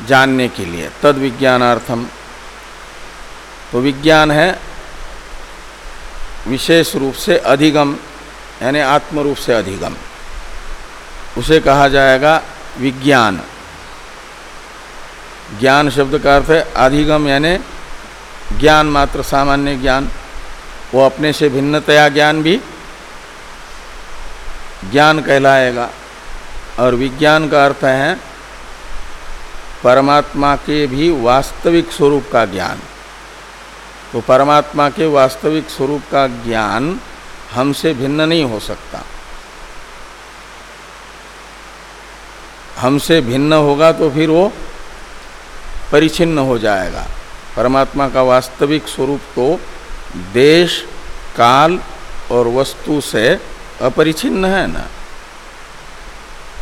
जानने के लिए। तद विज्ञानार्थम तो विज्ञान है विशेष रूप से अधिगम, यानी आत्म रूप से अधिगम। उसे कहा जाएगा विज्ञान। ज्ञान शब्द का अर्थ है अधिगम, यानी ज्ञान मात्र, सामान्य ज्ञान। वो अपने से भिन्नतया ज्ञान भी ज्ञान कहलाएगा। और विज्ञान का अर्थ है परमात्मा के भी वास्तविक स्वरूप का ज्ञान। तो परमात्मा के वास्तविक स्वरूप का ज्ञान हमसे भिन्न नहीं हो सकता। हमसे भिन्न होगा तो फिर वो परिचिन्न हो जाएगा। परमात्मा का वास्तविक स्वरूप तो देश, काल और वस्तु से अपरिचिन्न है ना?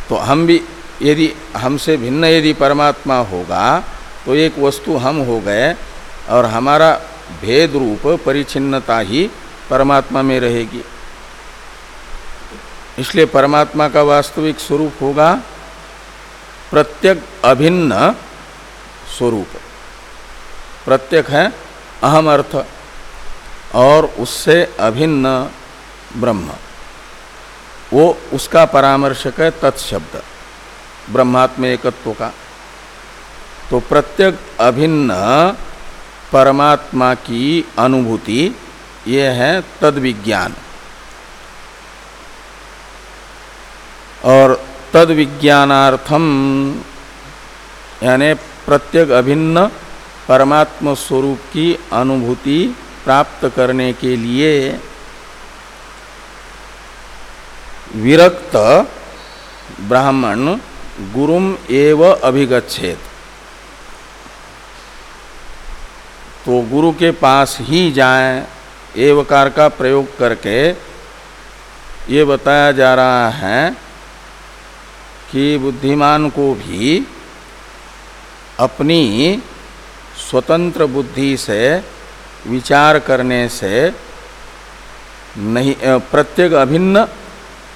तो हम भी यदि हमसे भिन्न यदि परमात्मा होगा तो एक वस्तु हम हो गए और हमारा भेद रूप परिचिन्नता ही परमात्मा में रहेगी। इसलिए परमात्मा का वास्तविक स्वरूप होगा प्रत्यक अभिन्न स्वरूप। प्रत्यक है अहम अर्थ और उससे अभिन्न ब्रह्म। वो उसका परामर्शक है तत्शब्द, ब्रह्मात्म एकत्व का। तो प्रत्यक अभिन्न परमात्मा की अनुभूति, ये है तद विज्ञान और तद विज्ञानार्थम यानी प्रत्येक अभिन्न परमात्म स्वरूप की अनुभूति प्राप्त करने के लिए विरक्त ब्राह्मण गुरुम एव अभिगछेत तो गुरु के पास ही जाए, एवकार का प्रयोग करके ये बताया जा रहा है कि बुद्धिमान को भी अपनी स्वतंत्र बुद्धि से विचार करने से नहीं प्रत्येक अभिन्न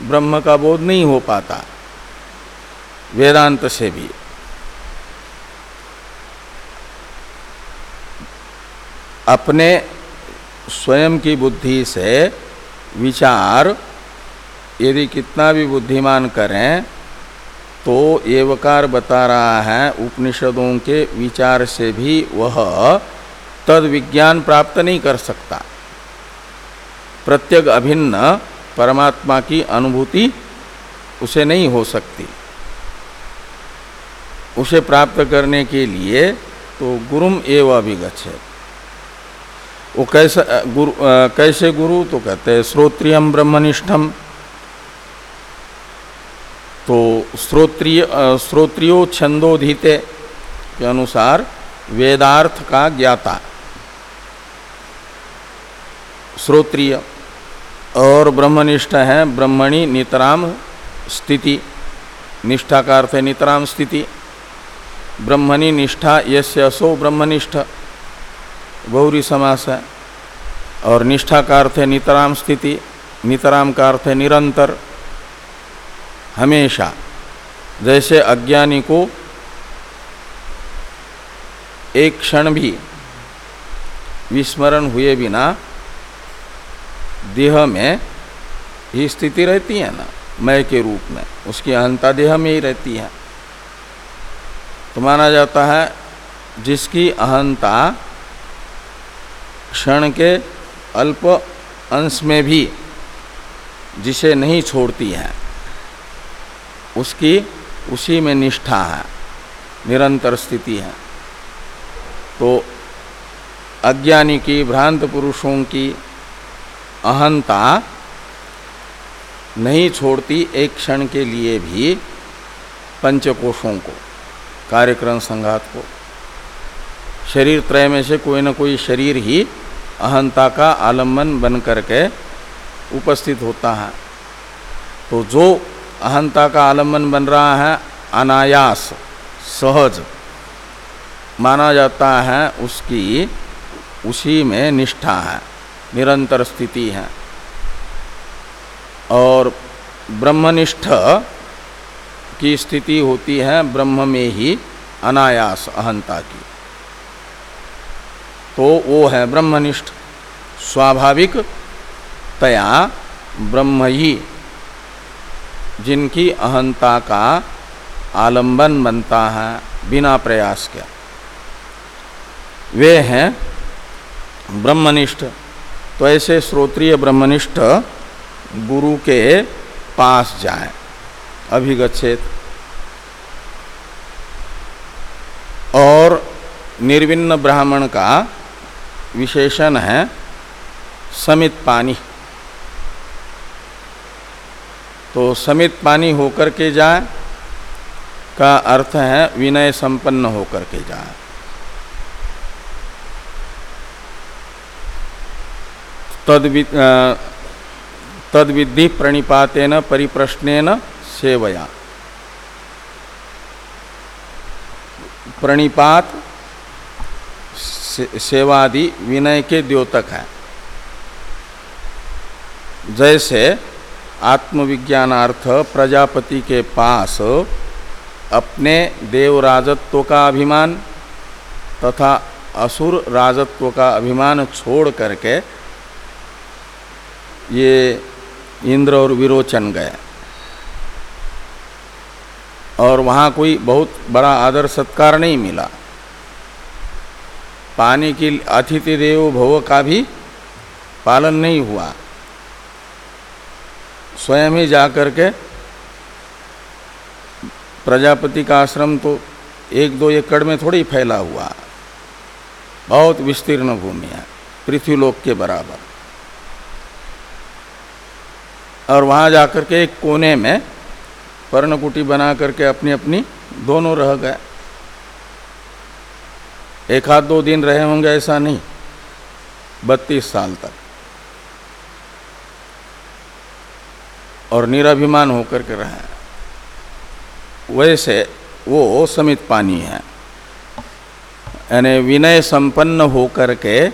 ब्रह्म का बोध नहीं हो पाता, वेदांत से भी। अपने स्वयं की बुद्धि से विचार, यदि कितना भी बुद्धिमान करें तो एवकार बता रहा है उपनिषदों के विचार से भी वह तद विज्ञान प्राप्त नहीं कर सकता। प्रत्येक अभिन्न परमात्मा की अनुभूति उसे नहीं हो सकती। उसे प्राप्त करने के लिए तो गुरुम एवं अभिगछ वो कैसे गुरु आ, कैसे गुरु? तो कहते हैं श्रोत्रियम ब्रह्मनिष्ठम तो श्रोत्रिय श्रोत्रियो छंदोधिते के अनुसार वेदार्थ का ज्ञाता। श्रोत्रिय और ब्रह्मनिष्ठ है ब्रह्मणि नितराम स्थिति निष्ठा का अर्थ है नितराम स्थिति। ब्रह्मणि निष्ठा यस्य असो ब्रह्मनिष्ठ। गौरी समास है। और निष्ठा का अर्थ है नितराम स्थिति नितराम का अर्थ है निरंतर। हमेशा जैसे अज्ञानी को एक क्षण भी विस्मरण हुए बिना देह में ही स्थिति रहती है ना, मय के रूप में। उसकी अहंता देह में ही रहती है। तो माना जाता है, जिसकी अहंता क्षण के अल्प अंश में भी जिसे नहीं छोड़ती है, उसकी उसी में निष्ठा है, निरंतर स्थिति है। तो अज्ञानी की, भ्रांत पुरुषों की अहंता नहीं छोड़ती एक क्षण के लिए भी पंचकोशों को, कार्यक्रम संघात को। शरीर त्रय में से कोई ना कोई शरीर ही अहंता का आलंबन बन करके उपस्थित होता है। तो जो अहंता का आलंबन बन रहा है, अनायास, सहज माना जाता है, उसकी उसी में निष्ठा है, निरंतर स्थिति है। और ब्रह्मनिष्ठ की स्थिति होती है ब्रह्म में ही अनायास, अहंता की। तो वो है ब्रह्मनिष्ठ। स्वाभाविक तया ब्रह्म ही, जिनकी अहंता का आलंबन बनता है बिना प्रयास के। वे हैं ब्रह्मनिष्ठ। तो ऐसे श्रोत्रिय ब्रह्मनिष्ठ गुरु के पास जाए। अभिगछेत। और निर्विन्न ब्राह्मण का विशेषण है समित पानी। तो समित पानी होकर के जाए का अर्थ है विनय संपन्न होकर के जाए। तद विधि प्रणिपातेन, परिप्रश्नेन सेवया। प्रणिपात सेवादि विनय के द्योतक है। जैसे आत्मविज्ञानार्थ प्रजापति के पास अपने देव राजत्व का अभिमान तथा असुर राजत्व का अभिमान छोड़ करके ये इंद्र और विरोचन गए। और वहाँ कोई बहुत बड़ा आदर सत्कार नहीं मिला। पानी की अतिथि देव भव का भी पालन नहीं हुआ। स्वयं ही जा के प्रजापति का आश्रम तो एक दो एकड़ में थोड़ी फैला हुआ। बहुत विस्तीर्ण भूमि है, पृथ्वीलोक के बराबर। और वहाँ जाकर के एक कोने में पर्णकुटी बना करके अपनी अपनी दोनों रह गए। एक आध दो दिन रहे होंगे, ऐसा नहीं। बत्तीस साल तक। और निराभिमान होकर के रहे वैसे वो समित पानी है। यानी विनय संपन्न होकर के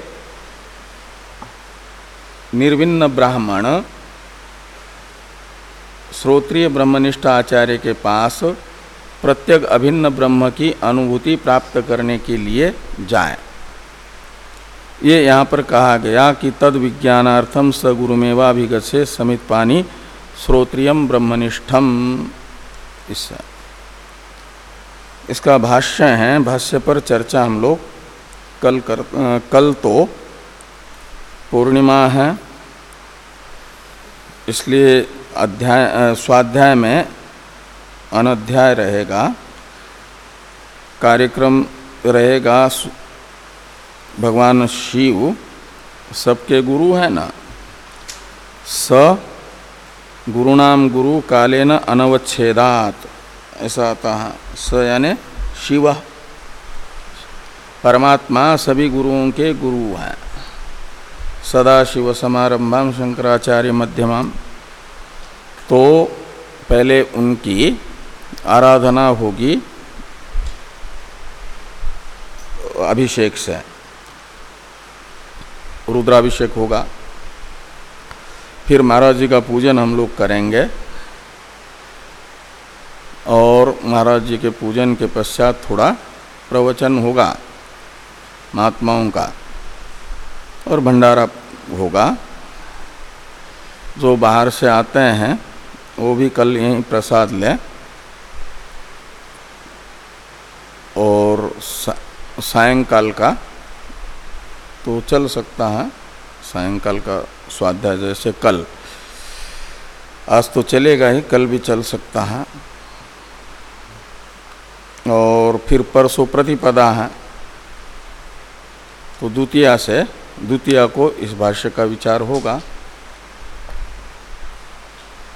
निर्विन्न ब्राह्मण, श्रोत्रिय ब्रह्मनिष्ठ आचार्य के पास प्रत्येक अभिन्न ब्रह्म की अनुभूति प्राप्त करने के लिए जाए। ये यहाँ पर कहा गया कि तद विज्ञानार्थम स गुरुमेवाभिगत से समित पानी श्रोत्रियम ब्रह्मनिष्ठम। इस इसका भाष्य है, भाष्य पर चर्चा हम लोग कल कर, कल तो पूर्णिमा है, इसलिए अध्याय, स्वाध्याय में अनध्याय रहेगा, कार्यक्रम रहेगा भगवान शिव, सबके गुरु है ना? स, गुरुनाम गुरु काले न अनवच्छेदात, ऐसा आता है। स यानि शिव। परमात्मा सभी गुरुओं के गुरु हैं। सदा शिव समारंभा शंकराचार्य मध्यमा। तो पहले उनकी आराधना होगी। अभिषेक से। रुद्राभिषेक होगा। फिर महाराज जी का पूजन हम लोग करेंगे। और महाराज जी के पूजन के पश्चात थोड़ा प्रवचन होगा महात्माओं का। और भंडारा होगा। जो बाहर से आते हैं, वो भी कल यहीं प्रसाद लें। और सायंकाल का तो चल सकता है। सायंकाल का स्वाध्याय जैसे कल। आज तो चलेगा ही, कल भी चल सकता है। और फिर परसों प्रतिपदा है। तो द्वितीया से, द्वितीया को इस भाष्य का विचार होगा।